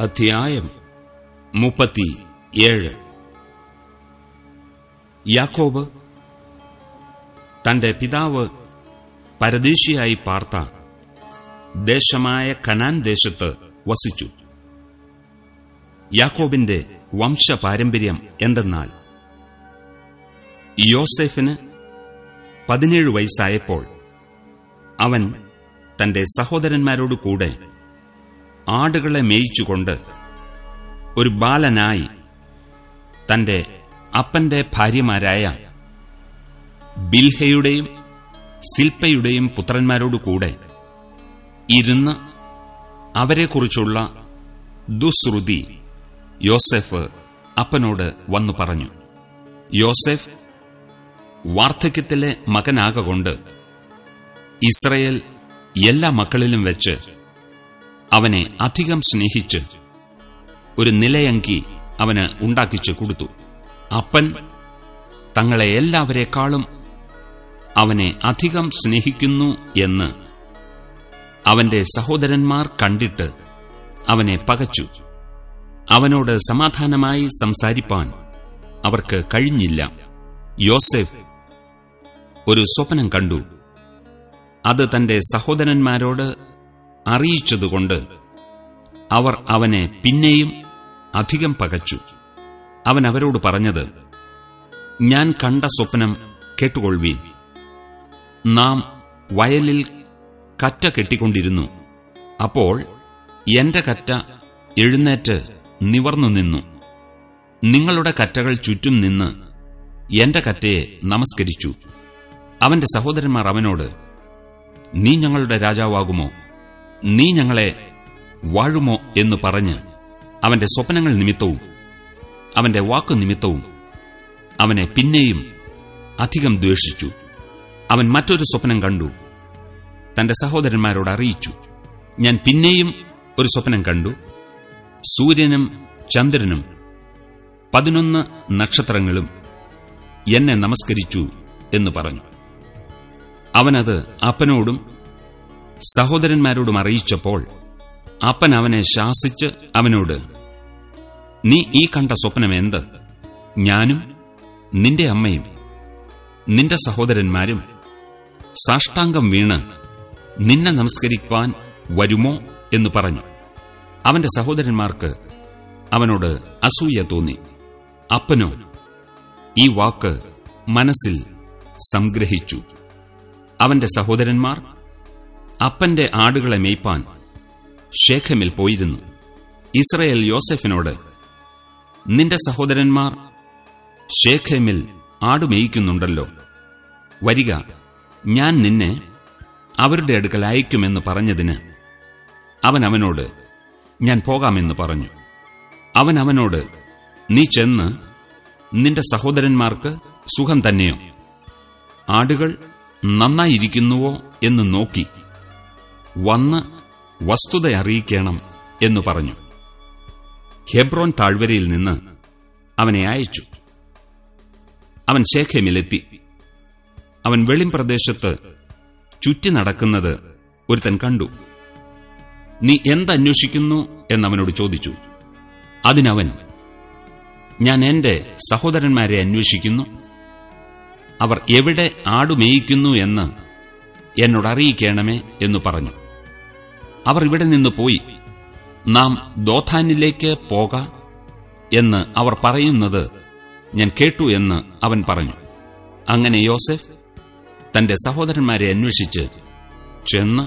അധ്യായം മുപ്പത്തി ഏഴ് യാക്കോബ് തന്റെ പിതാവ് പരദേശിയായി പാർത്ത ദേശമായ കനാൻ ദേശത്ത് വസിച്ചു. യാക്കോബിന്റെ വംശപാരമ്പര്യം എന്തെന്നാൽ യോസെഫിന് പതിനേഴ് വയസ്സായപ്പോൾ അവൻ തന്റെ സഹോദരന്മാരോടു കൂടെ ആടുകളെ മേയിച്ചുകൊണ്ട് ഒരു ബാലനായി തന്റെ അപ്പന്റെ ഭാര്യമാരായ ബിൽഹയുടെയും സിൽപ്പയുടെയും പുത്രന്മാരോടു കൂടെ ഇരുന്ന് അവരെക്കുറിച്ചുള്ള ദുശ്രുതി യോസെഫ് അപ്പനോട് വന്നു പറഞ്ഞു. യോസെഫ് വാർദ്ധക്യത്തിലെ മകനാകൊണ്ട് ഇസ്രയേൽ എല്ലാ മക്കളിലും വെച്ച് അവനെ അധികം സ്നേഹിച്ച് ഒരു നിലയങ്കി അവന് ഉണ്ടാക്കിച്ചു കൊടുത്തു. അപ്പൻ തങ്ങളെ എല്ലാവരെക്കാളും അവനെ അധികം സ്നേഹിക്കുന്നു എന്ന് അവന്റെ സഹോദരന്മാർ കണ്ടിട്ട് അവനെ പകച്ചു. അവനോട് സമാധാനമായി സംസാരിപ്പാൻ അവർക്ക് കഴിഞ്ഞില്ല. യോസെഫ് ഒരു സ്വപ്നം കണ്ടു. അത് തന്റെ സഹോദരന്മാരോട് അറിയിച്ചതുകൊണ്ട് അവർ അവനെ പിന്നെയും അധികം പകച്ചു. അവൻ അവരോട് പറഞ്ഞത് ഞാൻ കണ്ട സ്വപ്നം കേട്ടുകൊള്ളുവീൻ. നാം വയലിൽ കറ്റ കെട്ടിക്കൊണ്ടിരുന്നു. അപ്പോൾ എന്റെ കറ്റ എഴുന്നേറ്റ് നിവർന്നു നിന്നു. നിങ്ങളുടെ കറ്റകൾ ചുറ്റും നിന്ന് എന്റെ കറ്റയെ നമസ്കരിച്ചു. അവന്റെ സഹോദരന്മാർ അവനോട് നീ ഞങ്ങളുടെ രാജാവാകുമോ? നീ ഞങ്ങളെ വാഴുമോ എന്ന് പറഞ്ഞ് അവന്റെ സ്വപ്നങ്ങൾ നിമിത്തവും അവന്റെ വാക്കു നിമിത്തവും അവനെ പിന്നെയും അധികം ദ്വേഷിച്ചു. അവൻ മറ്റൊരു സ്വപ്നം കണ്ടു. തന്റെ സഹോദരന്മാരോട് അറിയിച്ചു. ഞാൻ പിന്നെയും ഒരു സ്വപ്നം കണ്ടു. സൂര്യനും ചന്ദ്രനും പതിനൊന്ന് നക്ഷത്രങ്ങളും എന്നെ നമസ്കരിച്ചു എന്ന് പറഞ്ഞു. അവനത് അപ്പനോടും സഹോദരന്മാരോടും അറിയിച്ചപ്പോൾ അപ്പൻ അവനെ ശാസിച്ച് അവനോട് നീ ഈ കണ്ട സ്വപ്നം എന്ത്? ഞാനും നിന്റെ അമ്മയും നിന്റെ സഹോദരന്മാരും സാഷ്ടാംഗം വീണ് നിന്നെ നമസ്കരിക്കുവാൻ വരുമോ? എന്ന് പറഞ്ഞു. അവന്റെ സഹോദരന്മാർക്ക് അവനോട് അസൂയ തോന്നി. അപ്പനോ ഈ വാക്ക് മനസ്സിൽ സംഗ്രഹിച്ചു. അവന്റെ സഹോദരന്മാർ അപ്പന്റെ ആടുകളെ മേയ്പാൻ ഷേഖമിൽ പോയിരുന്നു. ഇസ്രയേൽ യോസെഫിനോട് നിന്റെ സഹോദരന്മാർ ഷേഖമിൽ ആടുമേയിക്കുന്നുണ്ടല്ലോ വരിക ഞാൻ നിന്നെ അവരുടെ അടുക്കൽ അയക്കുമെന്ന് പറഞ്ഞതിന് അവൻ അവനോട് ഞാൻ പോകാമെന്ന് പറഞ്ഞു. അവൻ അവനോട് നീ ചെന്ന് നിന്റെ സഹോദരന്മാർക്ക് സുഖം തന്നെയോ? ആടുകൾ നന്നായിരിക്കുന്നുവോ? എന്ന് നോക്കി വന്ന് വസ്തുത അറിയിക്കണം എന്നു പറഞ്ഞു. ഹെബ്രോൻ താഴ്വരയിൽ നിന്ന് അവനെ അയച്ചു. അവൻ ശേഖേമിലെത്തി. അവൻ വെളിം പ്രദേശത്ത് ചുറ്റി നടക്കുന്നത് ഒരുത്തൻ കണ്ടു. നീ എന്തന്വേഷിക്കുന്നു? എന്നവനോട് ചോദിച്ചു. അതിനവൻ ഞാൻ എന്റെ സഹോദരന്മാരെ അന്വേഷിക്കുന്നു. അവർ എവിടെ ആടുമേയിക്കുന്നു എന്ന് എന്നോട് അറിയിക്കണമേ എന്നു പറഞ്ഞു. അവർ ഇവിടെ നിന്ന് പോയി. നാം ദോഥാനിലേക്ക് പോക എന്ന് അവർ പറയുന്നത് ഞാൻ കേട്ടു എന്ന് അവൻ പറഞ്ഞു. അങ്ങനെ യോസെഫ് തന്റെ സഹോദരന്മാരെ അന്വേഷിച്ച് ചെന്ന്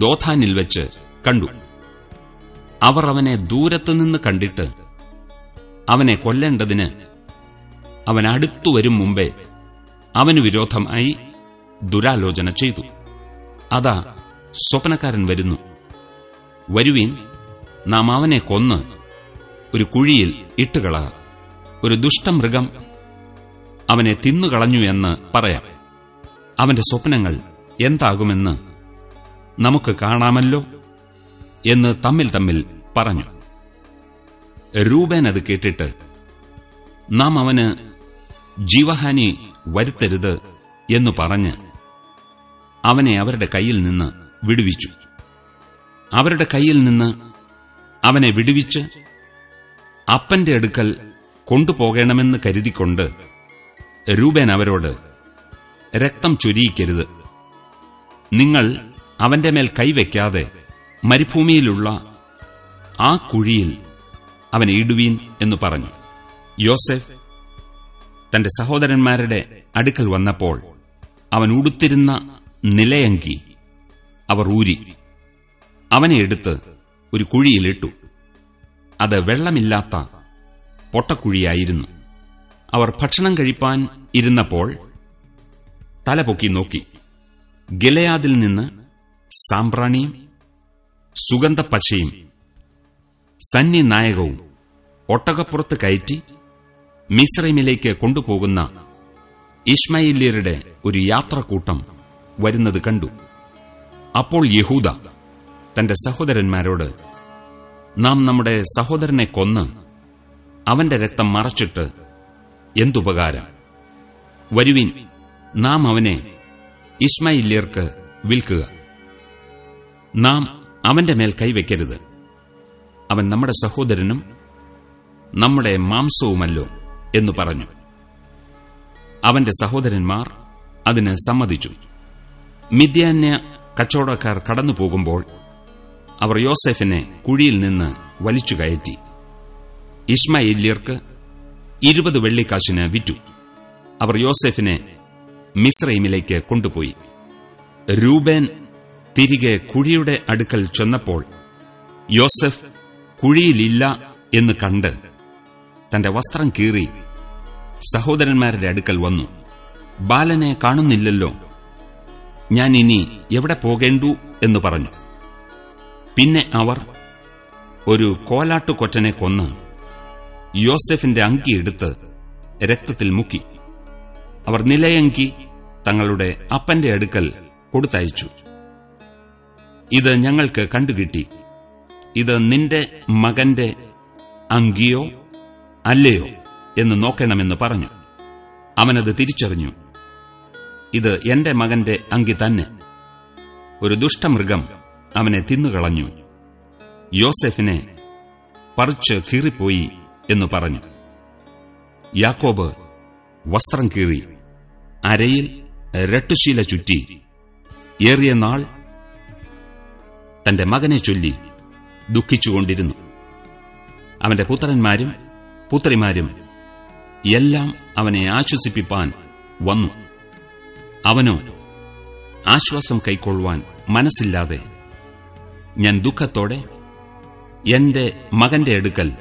ദോഥാനിൽ വെച്ച് കണ്ടു. അവർ അവനെ ദൂരത്തുനിന്ന് കണ്ടിട്ട് അവനെ കൊല്ലേണ്ടതിന് അവൻ അടുത്തു വരും മുമ്പേ അവന് വിരോധമായി ദുരാലോചന ചെയ്തു. അതാ സ്വപ്നക്കാരൻ വരുന്നു. വരുവീൻ നാം അവനെ കൊന്ന് ഒരു കുഴിയിൽ ഇട്ടുകള ഒരു ദുഷ്ടമൃഗം അവനെ തിന്നുകളഞ്ഞു എന്ന് പറയാം. അവന്റെ സ്വപ്നങ്ങൾ എന്താകുമെന്ന് നമുക്ക് കാണാമല്ലോ എന്ന് തമ്മിൽ തമ്മിൽ പറഞ്ഞു. രൂപേൻ അത് കേട്ടിട്ട് നാം അവന് ജീവഹാനി വരുത്തരുത് എന്നു പറഞ്ഞ് അവനെ അവരുടെ കയ്യിൽ നിന്ന് വിടുവിച്ചു. അവരുടെ കയ്യിൽ നിന്ന് അവനെ വിടുവിച്ച് അപ്പന്റെ അടുക്കൽ കൊണ്ടുപോകണമെന്ന് കരുതിക്കൊണ്ട് രൂപേൻ അവരോട് രക്തം ചൊരിയിക്കരുത്. നിങ്ങൾ അവന്റെ മേൽ കൈവയ്ക്കാതെ മരുഭൂമിയിലുള്ള ആ കുഴിയിൽ അവൻ ഇടുവീൻ എന്ന് പറഞ്ഞു. യോസെഫ് തന്റെ സഹോദരന്മാരുടെ അടുക്കൽ വന്നപ്പോൾ അവൻ ഉടുത്തിരുന്ന നിലയങ്കി അവർ ഊരി. അവനെ എടുത്ത് ഒരു കുഴിയിലിട്ടു. അത് വെള്ളമില്ലാത്ത പൊട്ടക്കുഴിയായിരുന്നു. അവർ ഭക്ഷണം കഴിപ്പാൻ ഇരുന്നപ്പോൾ തലപൊക്കി നോക്കി. ഗിലയാദിൽ നിന്ന് സാമ്പ്രാണിയും സുഗന്ധപ്പശയും സന്നിനായകവും ഒട്ടകപ്പുറത്ത് കയറ്റി മിസ്രൈമിലേക്ക് കൊണ്ടുപോകുന്ന ഇസ്മായില്യരുടെ ഒരു യാത്രക്കൂട്ടം വരുന്നത് കണ്ടു. അപ്പോൾ യഹൂദ തന്റെ സഹോദരന്മാരോട് നാം നമ്മുടെ സഹോദരനെ കൊന്ന് അവന്റെ രക്തം മറച്ചിട്ട് എന്തുപകാരം? വരുവിൻ നാം അവനെ ഇസ്മായില്യർക്ക് വിൽക്കുക. നാം അവന്റെ മേൽ കൈവയ്ക്കരുത്. അവൻ നമ്മുടെ സഹോദരനും നമ്മുടെ മാംസവുമല്ലോ എന്നു പറഞ്ഞു. അവന്റെ സഹോദരന്മാർ അതിന് സമ്മതിച്ചു. മിഥ്യാന്യ കച്ചവടക്കാർ കടന്നു പോകുമ്പോൾ അവർ യോസെഫിനെ കുഴിയിൽ നിന്ന് വലിച്ചു കയറ്റി. ഇസ്മായില്യർക്ക് ഇരുപത് വെള്ളിക്കാശിന് വിറ്റു. അവർ യോസെഫിനെ മിസ്രൈമിലേക്ക് കൊണ്ടുപോയി. രൂബേൻ തിരികെ കുഴിയുടെ അടുക്കൽ ചെന്നപ്പോൾ യോസെഫ് കുഴിയിലില്ല എന്ന് കണ്ട് തന്റെ വസ്ത്രം കീറി സഹോദരന്മാരുടെ അടുക്കൽ വന്നു. ബാലനെ കാണുന്നില്ലല്ലോ. ഞാൻ ഇനി എവിടെ പോകേണ്ടു എന്ന് പറഞ്ഞു. പിന്നെ അവർ ഒരു കോലാട്ടുകൊറ്റനെ കൊന്ന് യോസെഫിന്റെ അങ്കി എടുത്ത് രക്തത്തിൽ മുക്കി. അവർ നിലയങ്കി തങ്ങളുടെ അപ്പന്റെ അടുക്കൽ കൊടുത്തയച്ചു. ഇത് ഞങ്ങൾക്ക് കണ്ടുകിട്ടി. ഇത് നിന്റെ മകന്റെ അങ്കിയോ അല്ലയോ എന്ന് നോക്കണമെന്ന് പറഞ്ഞു. അവനത് തിരിച്ചറിഞ്ഞു. ഇത് എന്റെ മകന്റെ അങ്കി തന്നെ. ഒരു ദുഷ്ടമൃഗം അവനെ തിന്നുകളഞ്ഞു. യോസെഫിനെ പറിച്ച് കീറിപ്പോയി എന്നു പറഞ്ഞു. യാക്കോബ് വസ്ത്രം കീറി അരയിൽ രട്ടുശീല ചുറ്റി ഏറിയ നാൾ തന്റെ മകനെ ചൊല്ലി ദുഃഖിച്ചുകൊണ്ടിരുന്നു. അവന്റെ പുത്രന്മാരും പുത്രിമാരും എല്ലാം അവനെ ആശ്വസിപ്പിപ്പാൻ വന്നു. അവനോ ആശ്വാസം കൈക്കൊള്ളുവാൻ മനസ്സില്ലാതെ ഞാൻ ദുഃഖത്തോടെ എന്റെ മകന്റെ അടുക്കൽ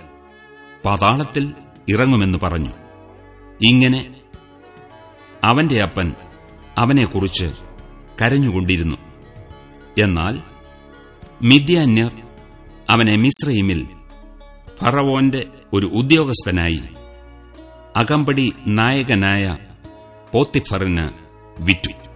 പാതാളത്തിൽ ഇറങ്ങുമെന്ന് പറഞ്ഞു. ഇങ്ങനെ അവന്റെ അപ്പൻ അവനെക്കുറിച്ച് കരഞ്ഞുകൊണ്ടിരുന്നു. എന്നാൽ മിഥ്യാന്യർ അവനെ മിശ്രയിമിൽ ഫറവോന്റെ ഒരു ഉദ്യോഗസ്ഥനായി അകമ്പടി നായകനായ പോത്തിഫറിന് വിറ്റു.